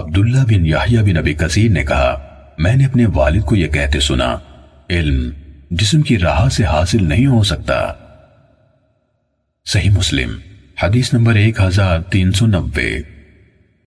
عبداللہ بن یحییٰ بن ابی کثیر نے کہا، میں نے اپنے والد کو یہ کہتے سنا، علم جسم کی راہ سے حاصل نہیں ہو سکتا۔ صحیح مسلم، حدیث نمبر ایک ہزار تین سو نبے